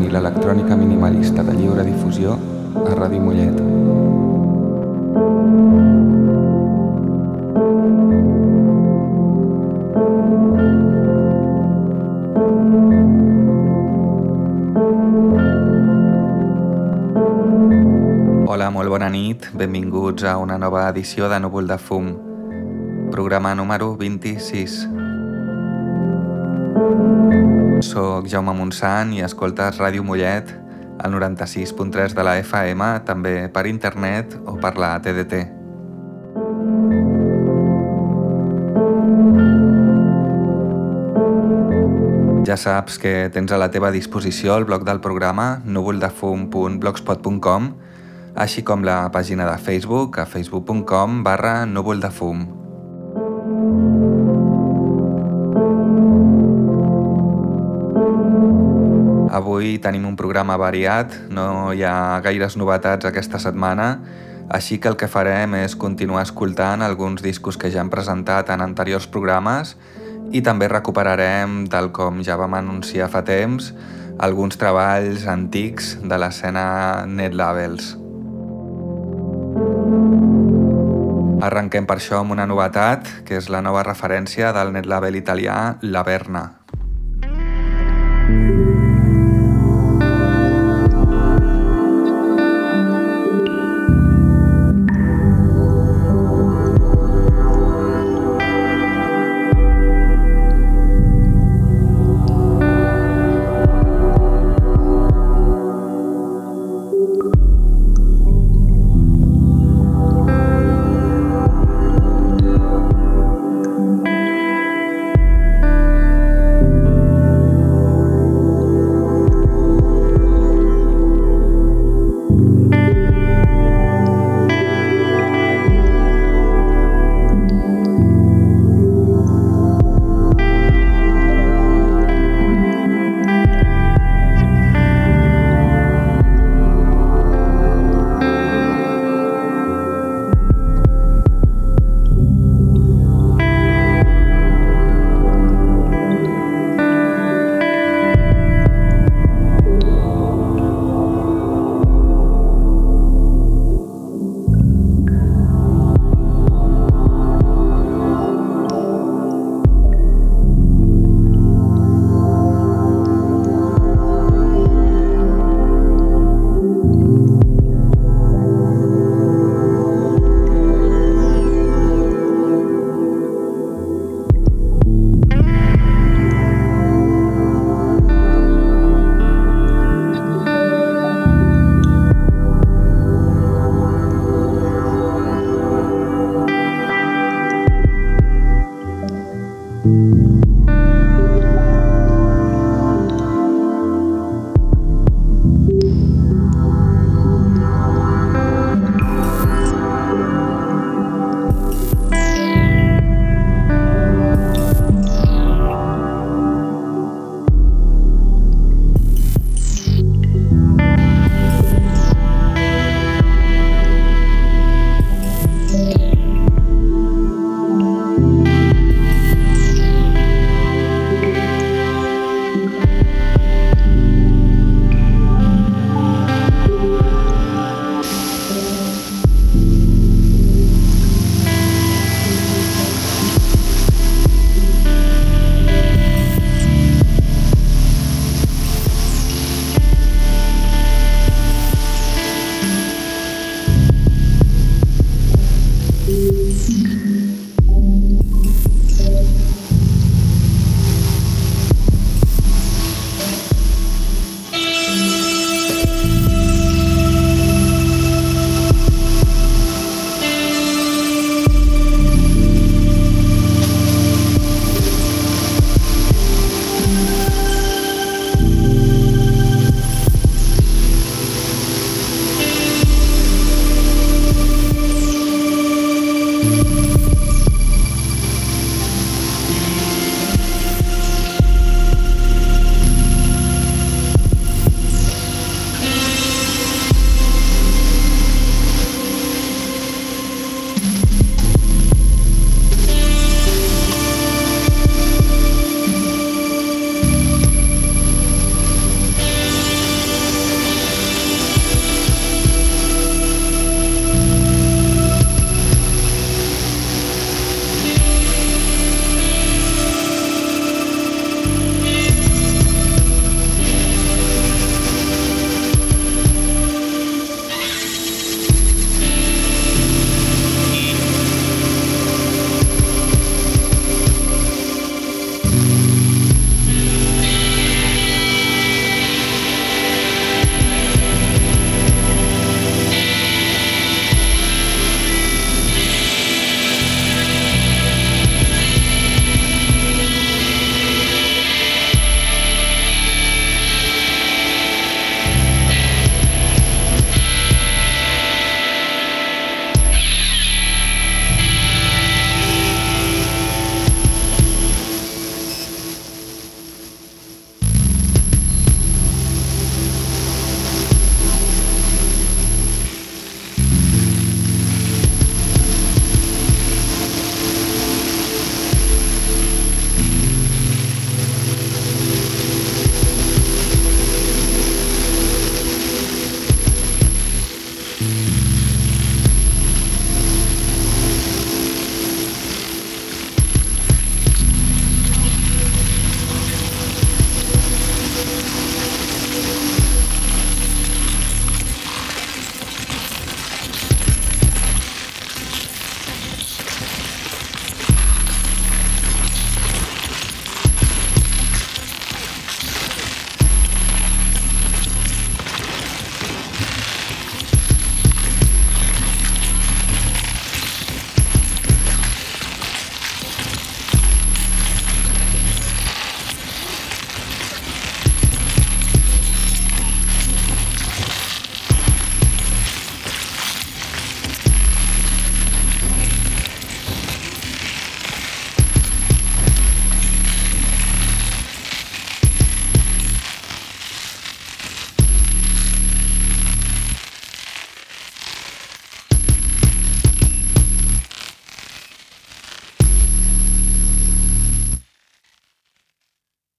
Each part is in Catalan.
i l'electrònica minimalista de lliure difusió a Ràdio Mollet. Hola, molt bona nit, benvinguts a una nova edició de Núvol de Fum, programa número 26. Soc Jaume Montsant i escoltes Ràdio Mollet, al 96.3 de la FM, també per internet o per la TDT. Ja saps que tens a la teva disposició el blog del programa núvoldefum.blogspot.com així com la pàgina de Facebook a facebook.com barra núvoldefum. Avui tenim un programa variat, no hi ha gaires novetats aquesta setmana, així que el que farem és continuar escoltant alguns discos que ja hem presentat en anteriors programes i també recuperarem, tal com ja vam anunciar fa temps, alguns treballs antics de l'escena Net Labels. Arrenquem per això amb una novetat, que és la nova referència del net label italià La Verna.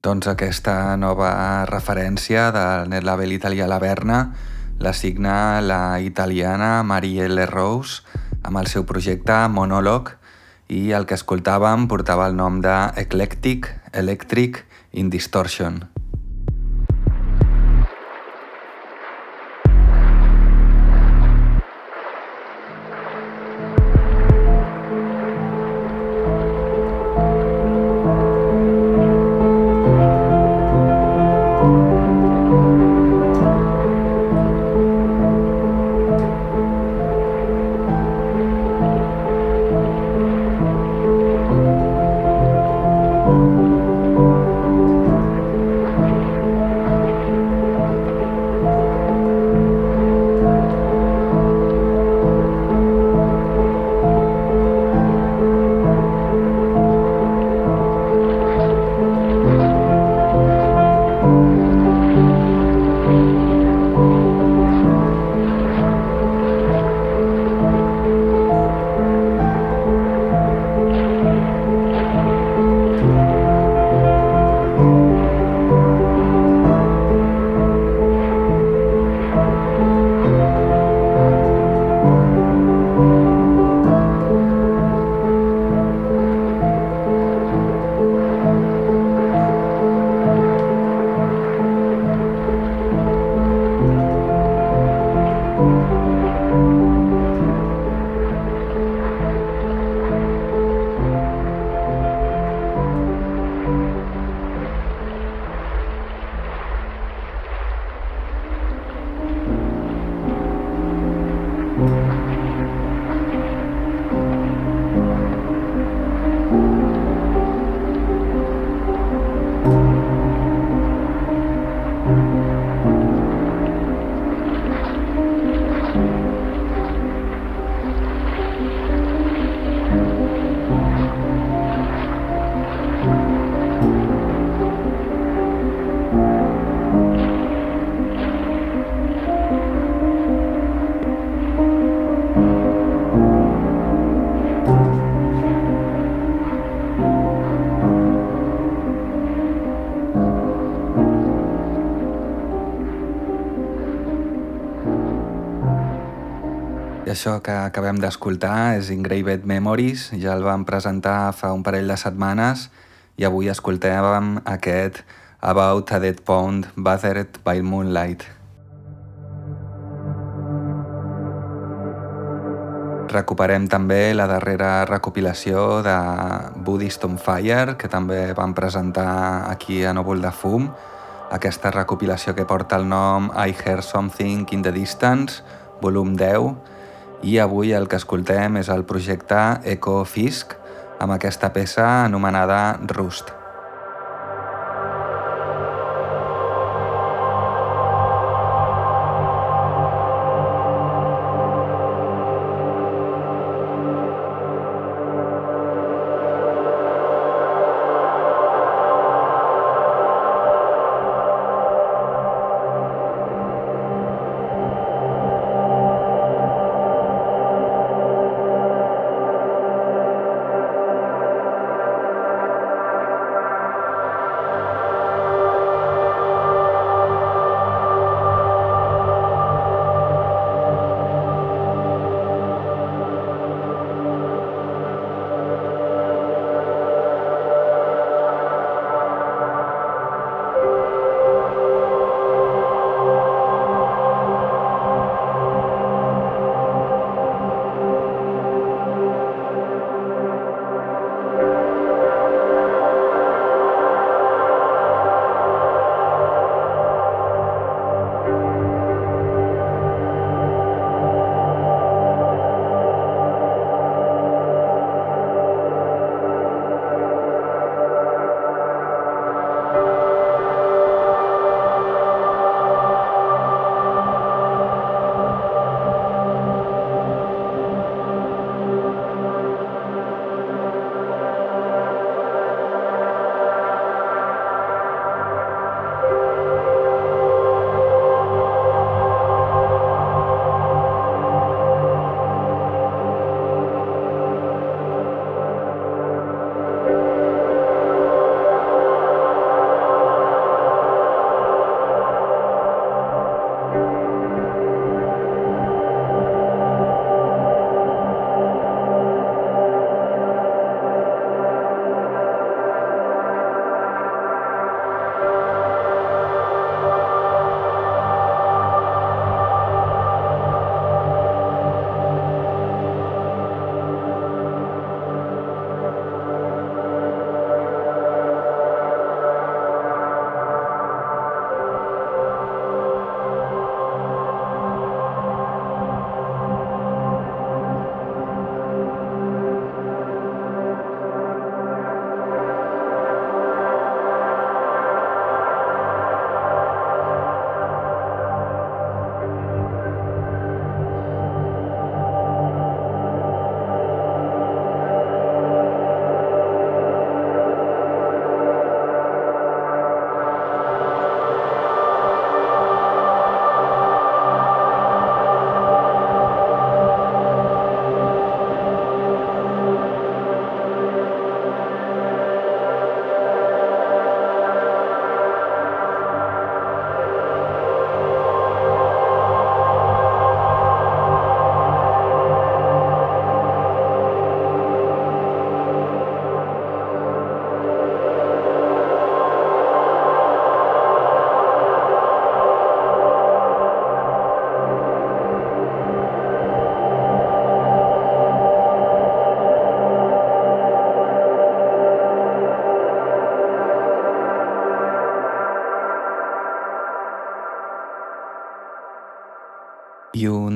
Doncs aquesta nova referència del net label italià Laverna la signa la italiana Marielle Rose amb el seu projecte Monòleg i el que escoltàvem portava el nom de Eclectic Electric in Distortion. Això que acabem d'escoltar és Engraved Memories, ja el vam presentar fa un parell de setmanes i avui escoltàvem aquest About a Dead Pond Bathed by Moonlight. Recuperem també la darrera recopilació de Buddhist on Fire, que també vam presentar aquí a Núvol de Fum, aquesta recopilació que porta el nom I Hear Something in the Distance, volum 10, i avui el que escoltem és el projecte Eco Fisk amb aquesta peça anomenada Rust.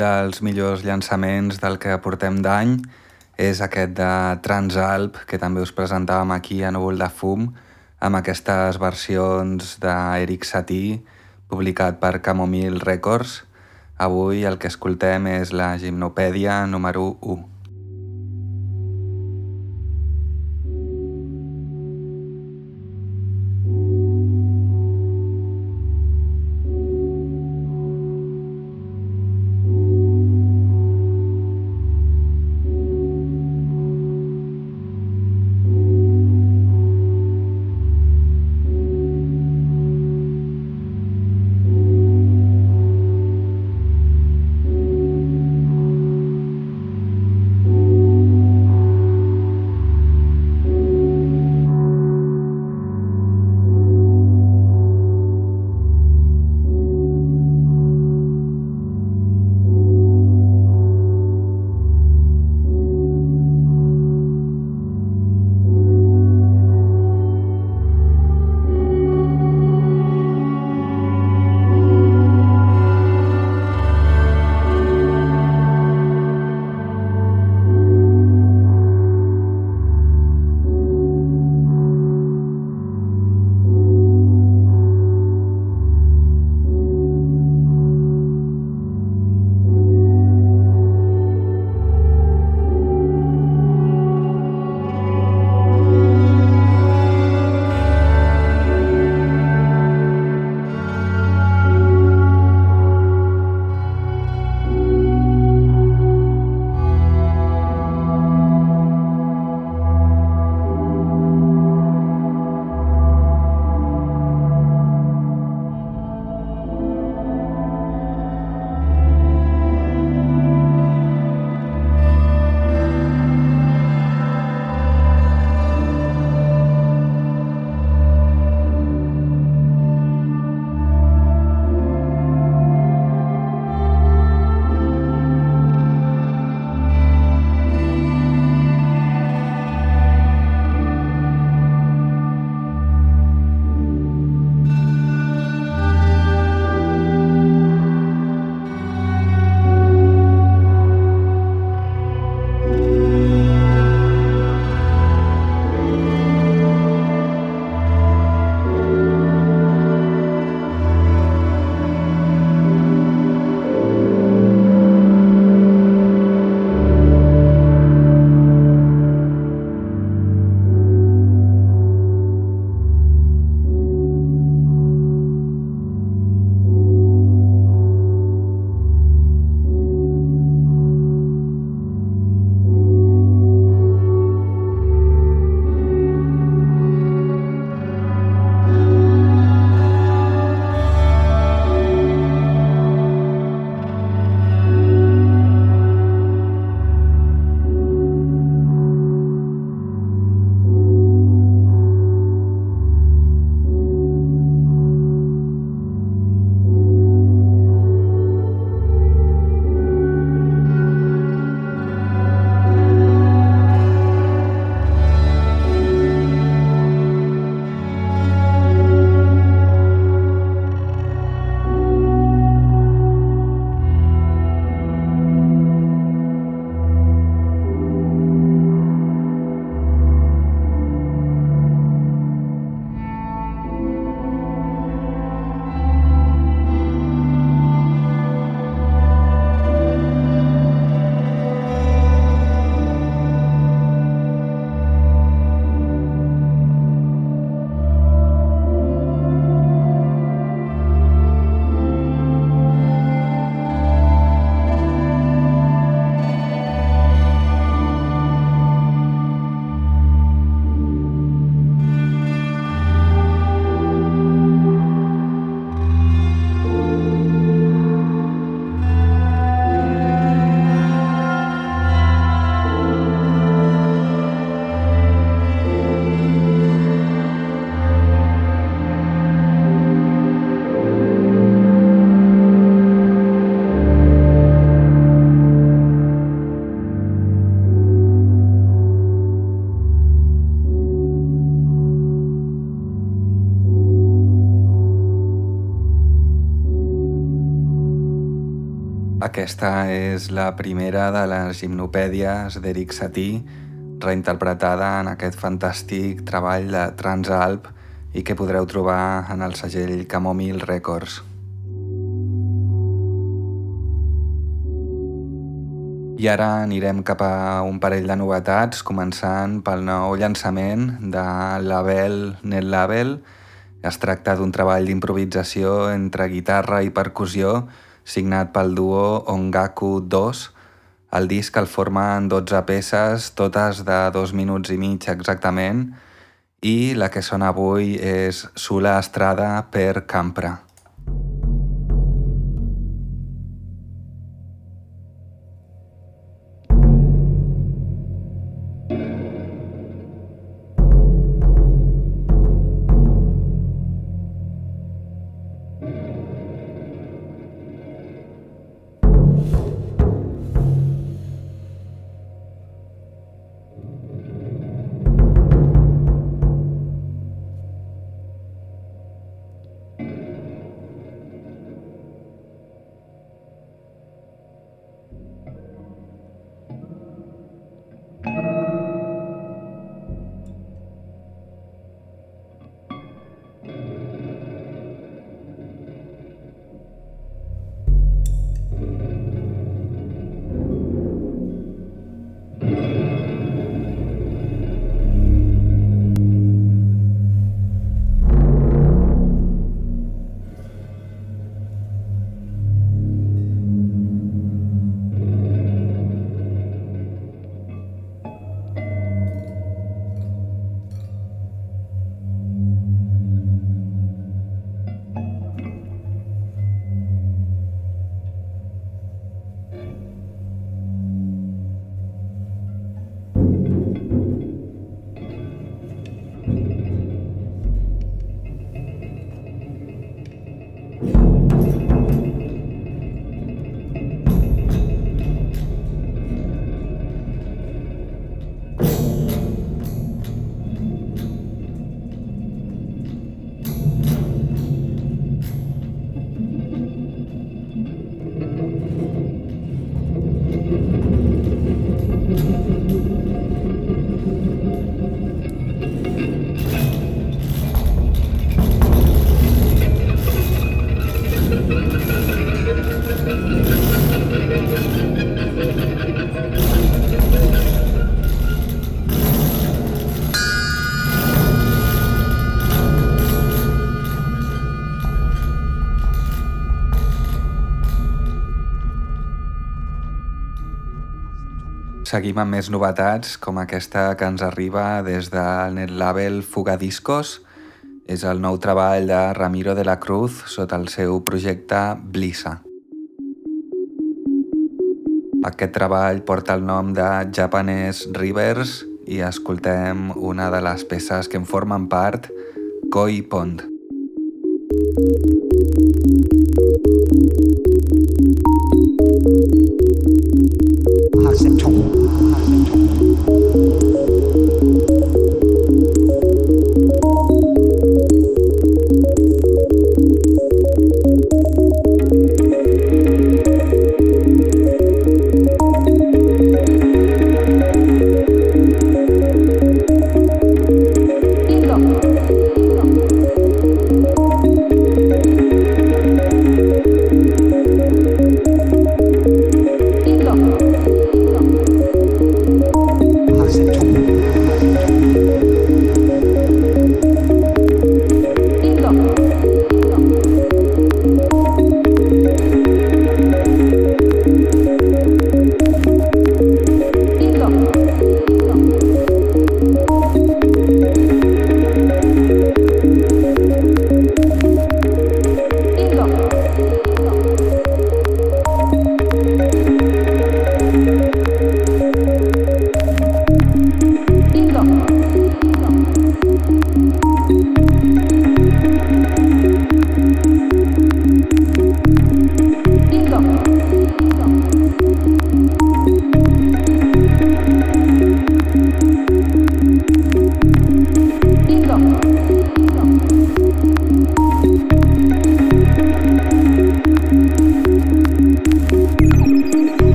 Dels millors llançaments del que portem d'any és aquest de Transalp, que també us presentàvem aquí a Núvol de Fum, amb aquestes versions d'Eric Satie, publicat per Camomil Records. Avui el que escoltem és la gimnopèdia número 1. Aquesta és la primera de les gimnopèdies d'Eric Satie, reinterpretada en aquest fantàstic treball de Transalp i que podreu trobar en el segell Camomil Records. I ara anirem cap a un parell de novetats, començant pel nou llançament de Label Net Label, es tracta d'un treball d'improvisació entre guitarra i percussió signat pel duo Ongaku 2. El disc el formen 12 peces, totes de dos minuts i mig exactament, i la que sona avui és Sula Estrada per Campra. seguim amb més novetats com aquesta que ens arriba des del net label Fugadiscos. És el nou treball de Ramiro de la Cruz sota el seu projecte Blissa. Aquest treball porta el nom de Japanese Rivers i escoltem una de les peces que en formen part, Koi Pond. Thank you.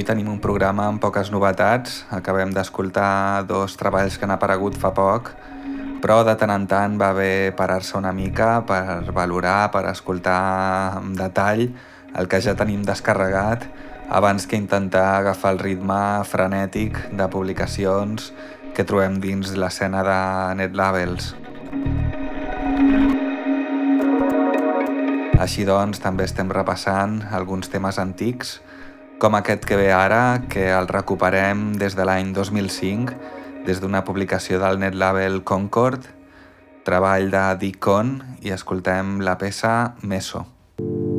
Avui tenim un programa amb poques novetats. Acabem d'escoltar dos treballs que han aparegut fa poc, però de tant en tant va bé parar-se una mica per valorar, per escoltar amb detall el que ja tenim descarregat abans que intentar agafar el ritme frenètic de publicacions que trobem dins l'escena de NetLabels. Així doncs, també estem repassant alguns temes antics, com aquest que ve ara, que el recuperem des de l'any 2005, des d'una publicació del netlabel Concord, treball de Dicon, i escoltem la peça Meso. escoltàvem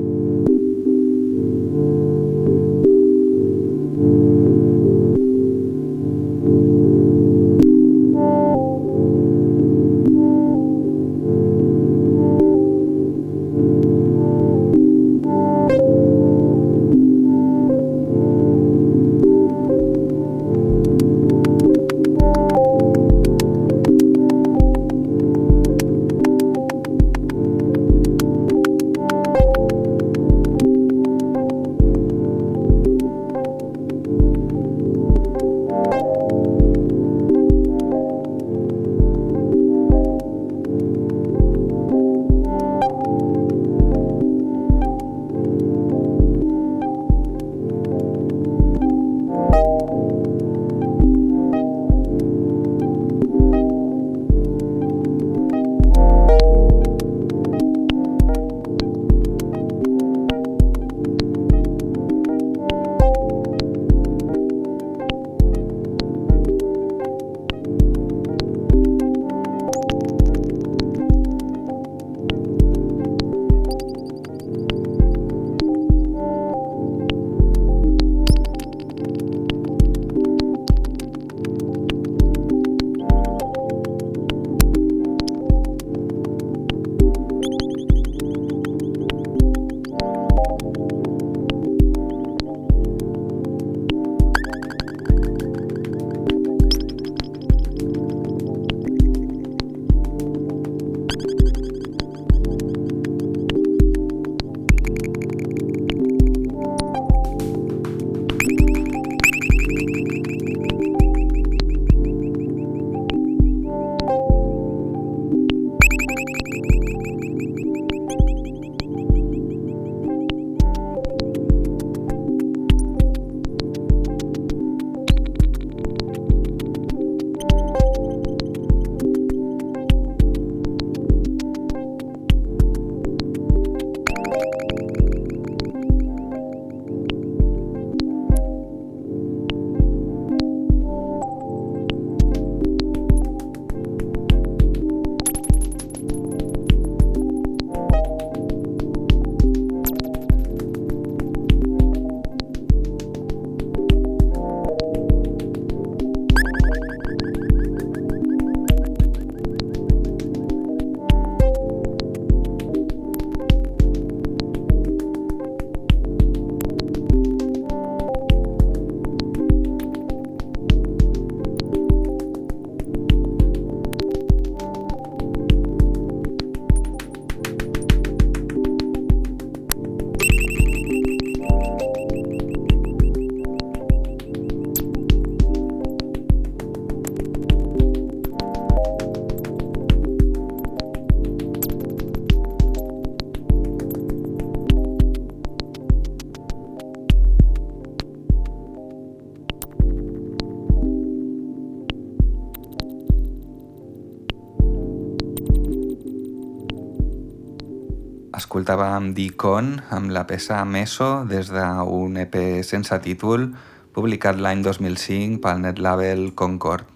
Dicon amb la peça Meso des d'un EP sense títol publicat l'any 2005 pel net label Concord.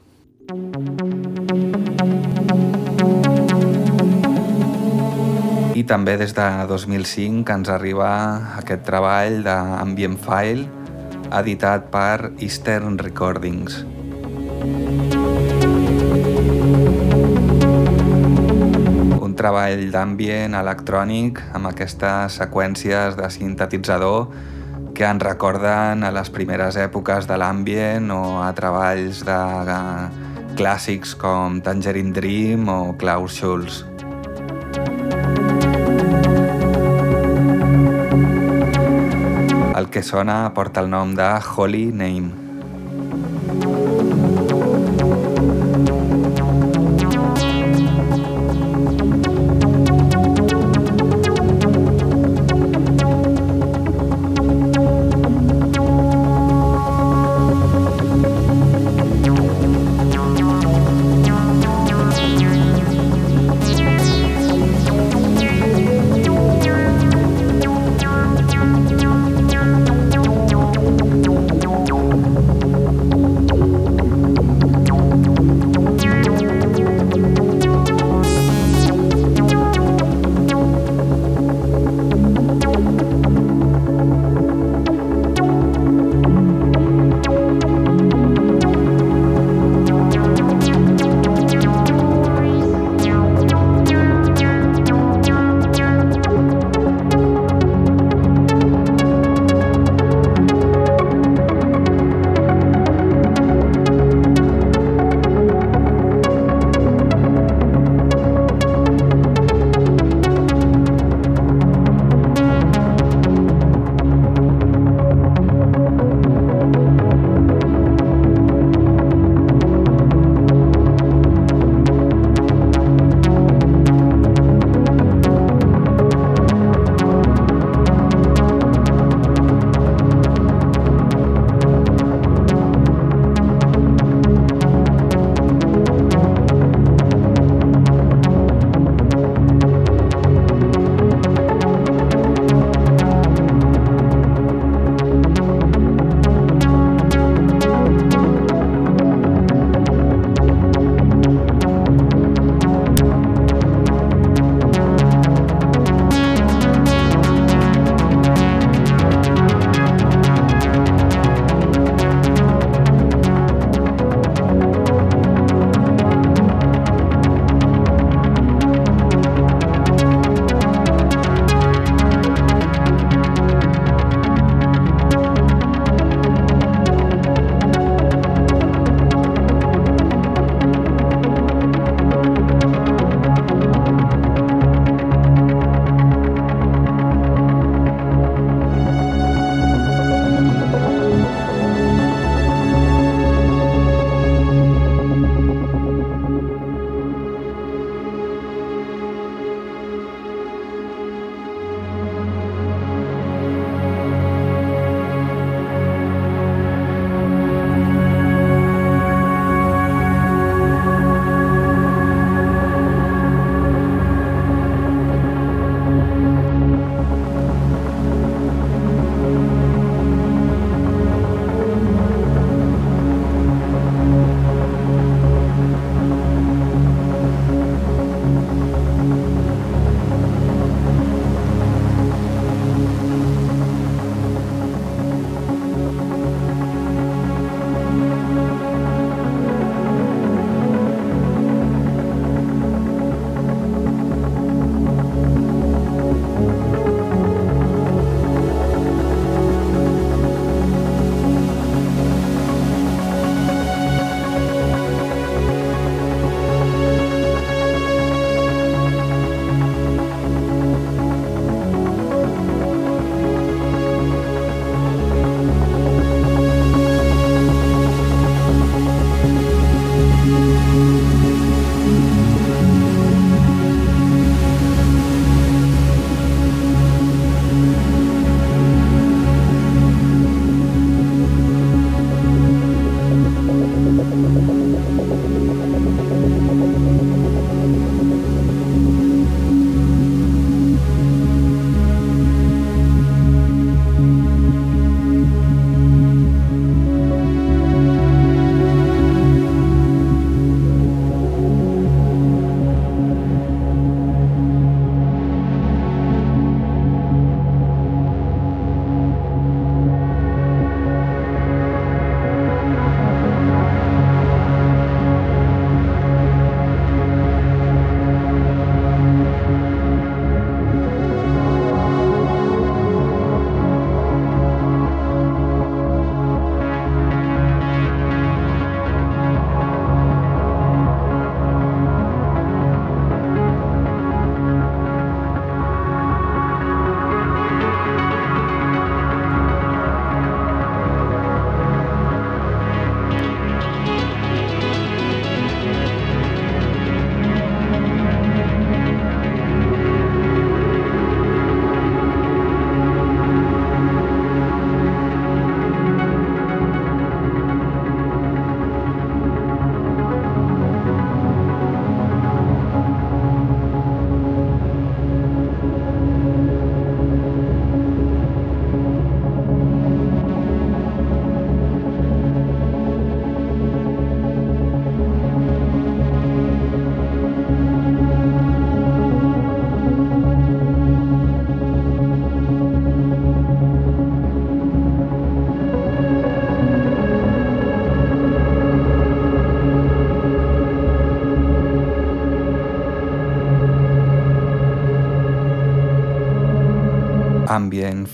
I també des de 2005 ens arriba aquest treball d'Ambient File editat per Eastern Recordings. Treball d'ambient electrònic amb aquestes seqüències de sintetitzador que ens recorden a les primeres èpoques de l'ambient o a treballs de clàssics com Tangerine Dream o Klaus Schulz. El que sona porta el nom de Holy Name.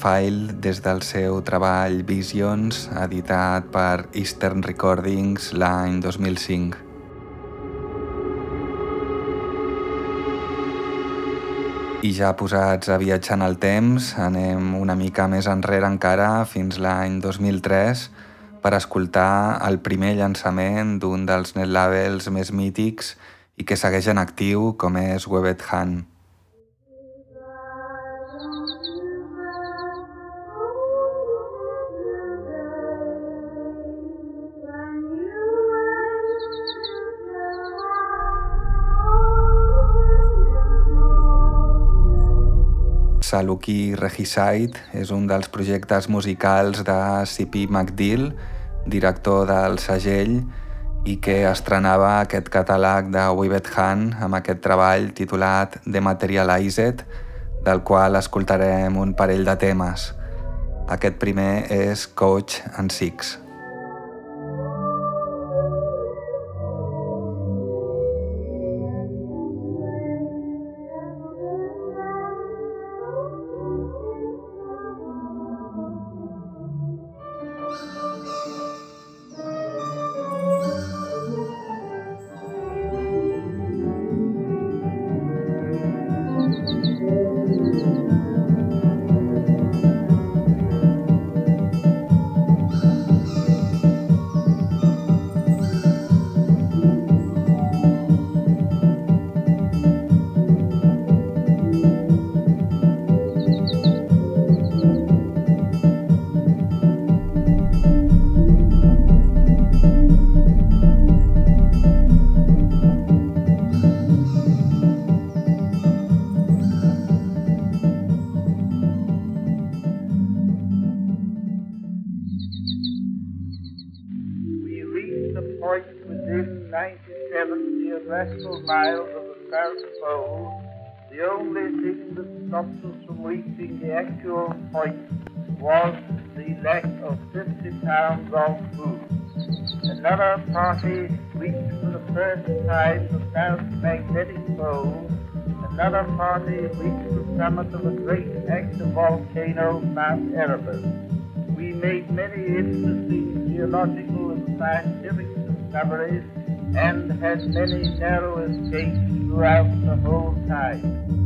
File des del seu treball Visions, editat per Eastern Recordings l'any 2005. I ja posats a viatjar en el temps, anem una mica més enrere encara, fins l'any 2003, per escoltar el primer llançament d'un dels netlabels més mítics i que segueix en actiu com és Webbed Hand. Saluki Regicide és un dels projectes musicals de C.P. McDill, director del segell, i que estrenava aquest catàleg de Webbed Hand amb aquest treball titulat Dematerialized, del qual escoltarem un parell de temes. Aquest primer és Coach and Six. The the only thing that stopped us from reaching the actual point was the lack of 50 pounds of food. Another party reached for the first time the South Magnetic Pole. Another party reached the summit of the great active volcano, Mount Erebus. We made many interesting geological and scientific discoveries and had many narrow escapes throughout the whole time.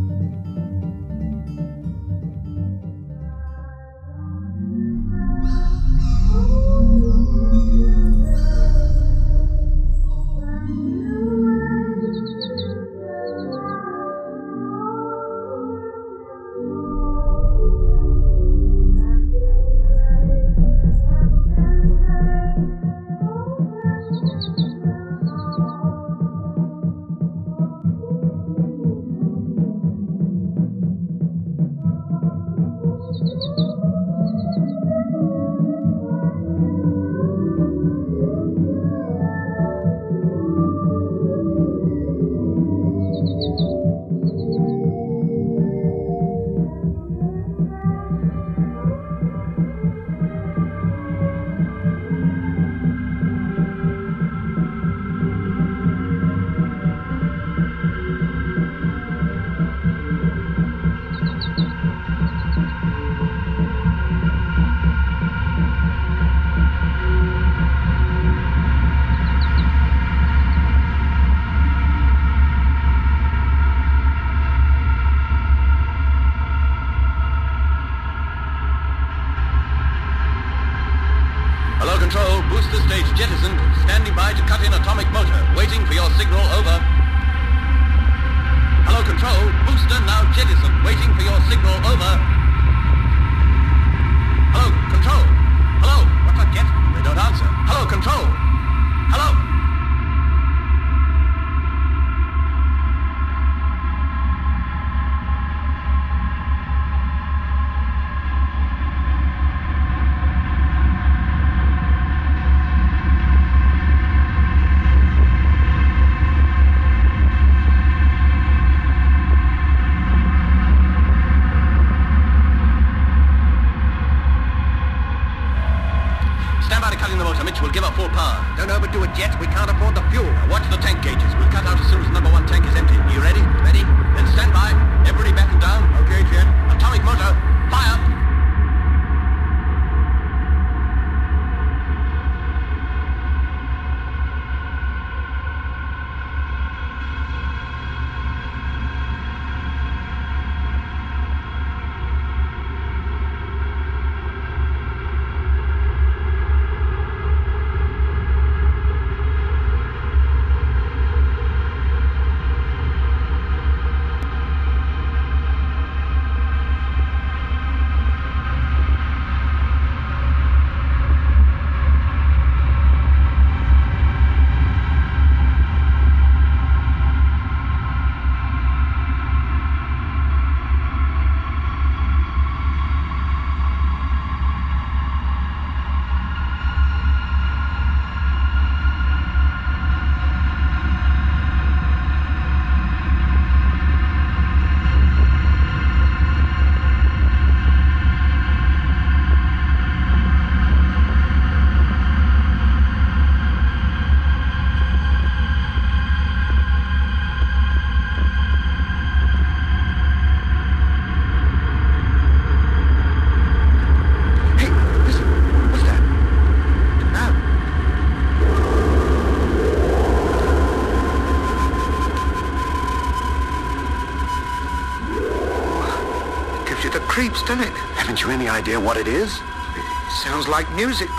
Haven't you any idea what it is? It sounds like music,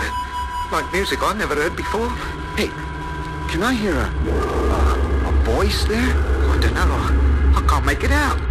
but like music I never heard before. Hey, can I hear a, a, a voice there? I don't know. I, I can't make it out.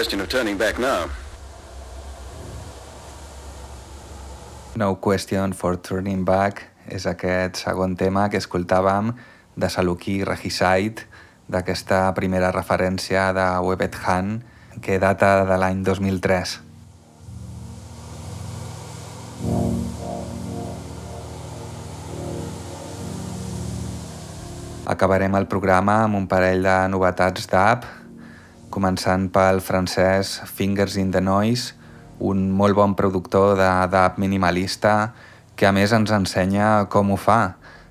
Question of turning back now. No Question for Turning Back és aquest segon tema que escoltàvem de Saluki Regicide, d'aquesta primera referència de Webet Han, que data de l'any 2003. Acabarem el programa amb un parell de novetats d'app començant pel francès Fingers in the Noise, un molt bon productor d'app minimalista que a més ens ensenya com ho fa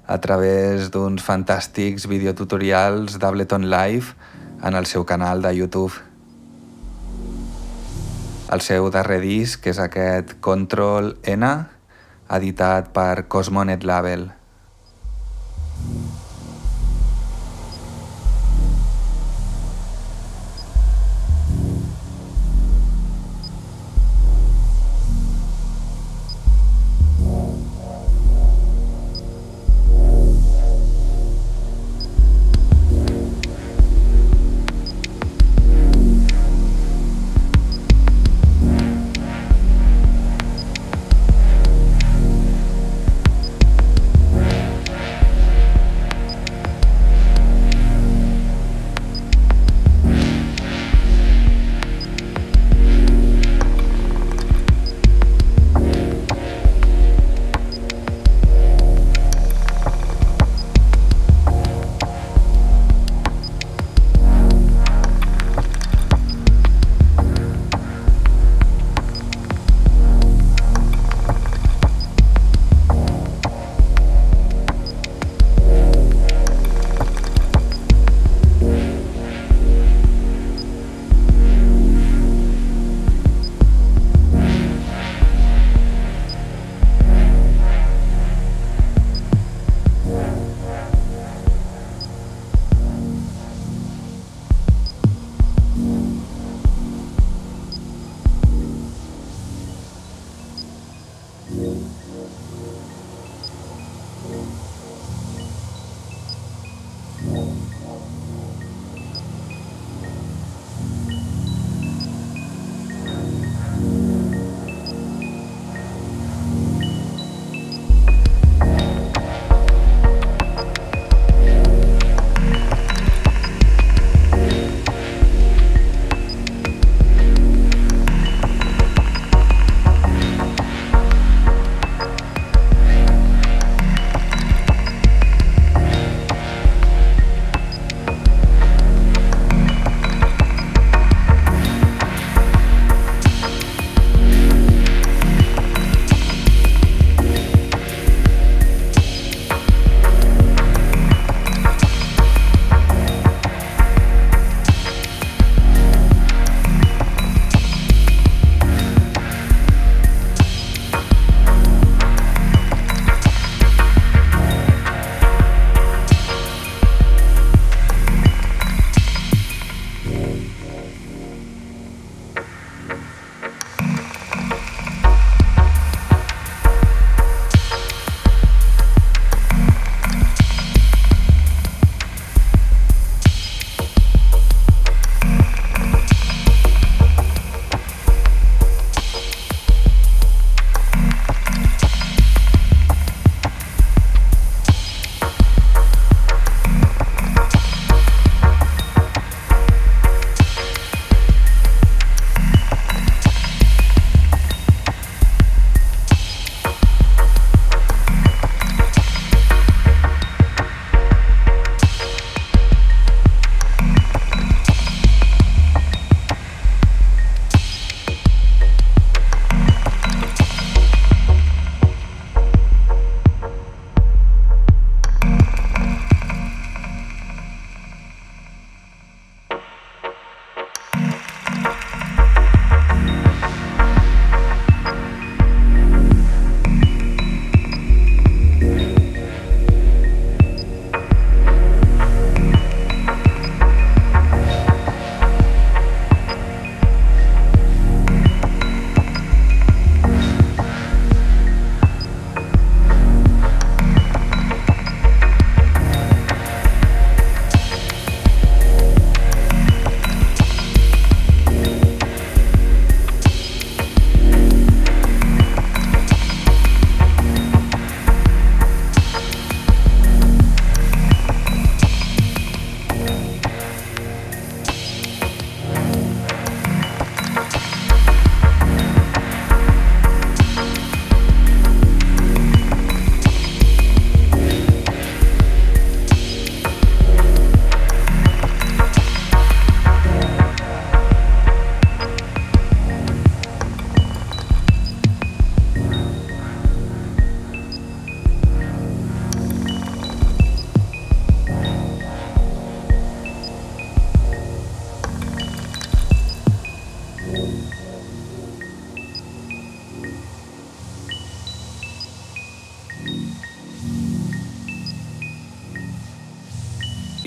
a través d'uns fantàstics videotutorials d'Ableton Live en el seu canal de YouTube. El seu darrer disc és aquest Control N, editat per Cosmonet Label.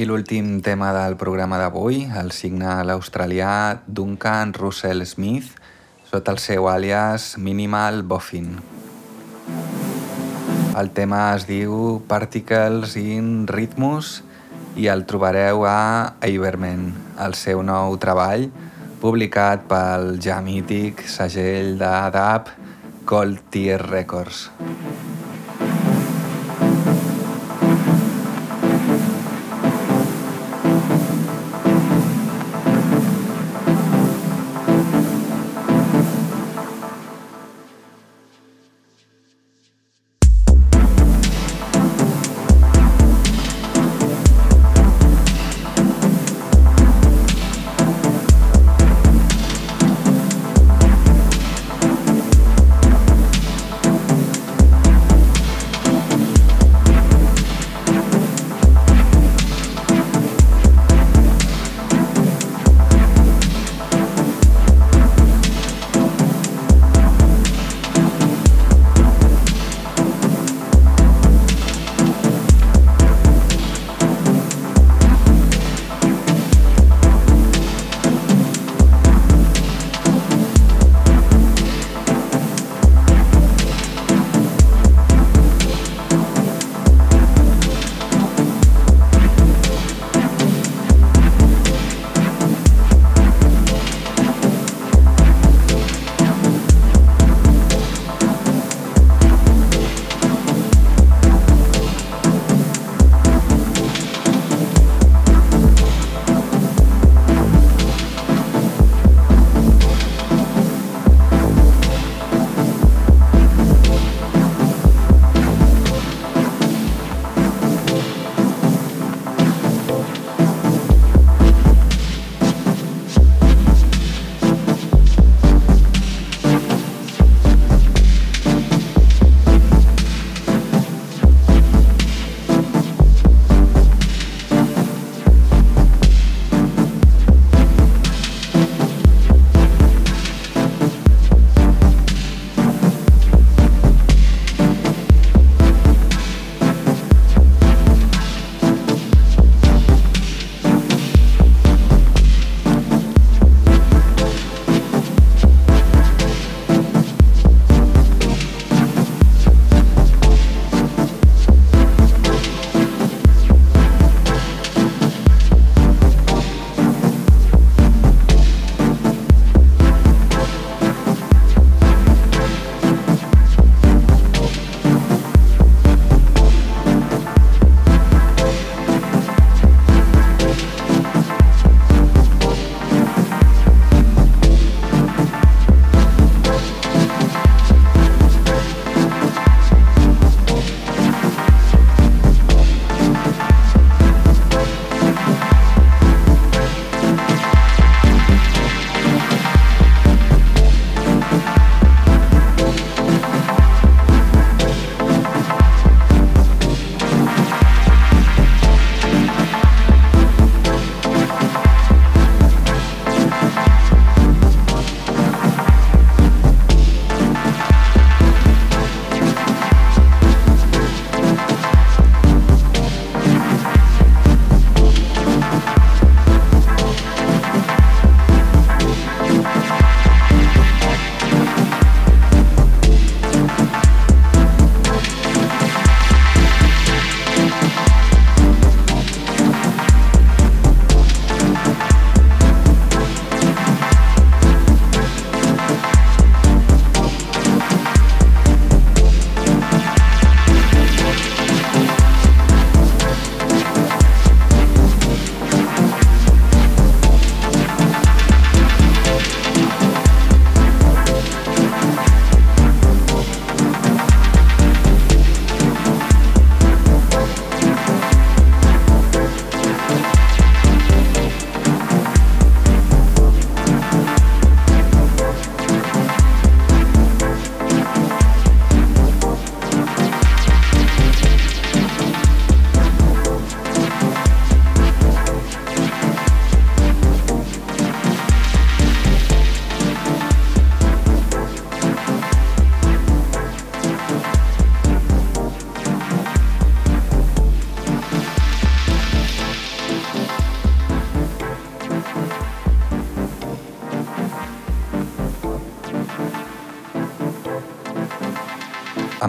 I l'últim tema del programa d'avui el signa l'australià Duncan Russell Smith sota el seu àlies Minimal Boffin. El tema es diu Particles in Rhythmus i el trobareu a Iberman, el seu nou treball, publicat pel ja mític segell de DAP Cold Tier Records.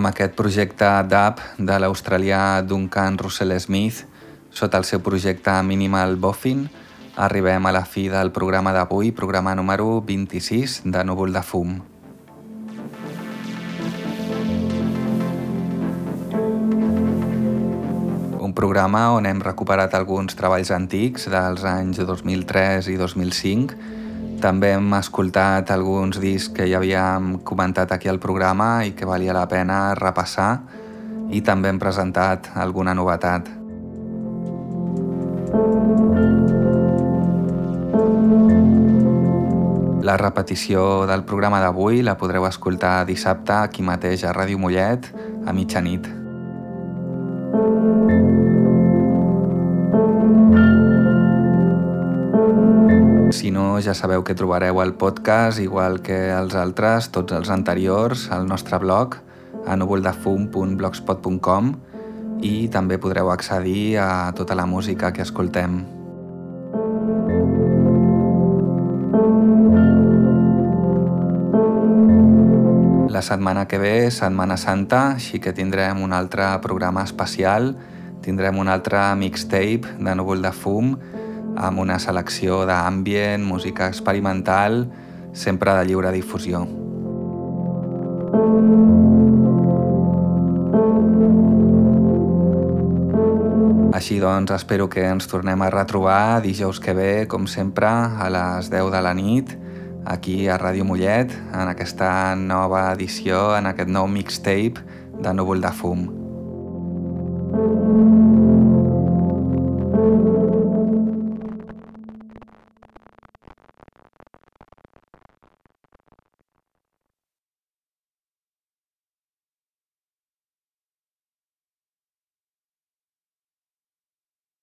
Amb aquest projecte DAP de l'australià Duncan Russell Smith sota el seu projecte Minimal Boffin arribem a la fi del programa d'avui, programa número 26 de Núvol de Fum. Un programa on hem recuperat alguns treballs antics dels anys 2003 i 2005. També hem escoltat alguns discs que ja havíem comentat aquí al programa i que valia la pena repassar i també hem presentat alguna novetat. La repetició del programa d'avui la podreu escoltar dissabte aquí mateix a Ràdio Mollet a mitjanit. Si no, ja sabeu que trobareu el podcast, igual que els altres, tots els anteriors, al nostre blog a núvoldefum.blogspot.com i també podreu accedir a tota la música que escoltem. La setmana que ve, Setmana Santa, així que tindrem un altre programa especial, tindrem un altre mixtape de Núvol de Fum amb una selecció d'ambient, música experimental, sempre de lliure difusió. Així doncs, espero que ens tornem a retrobar dijous que ve, com sempre, a les 10 de la nit, aquí a Ràdio Mollet, en aquesta nova edició, en aquest nou mixtape de Núvol de Fum. Thank you.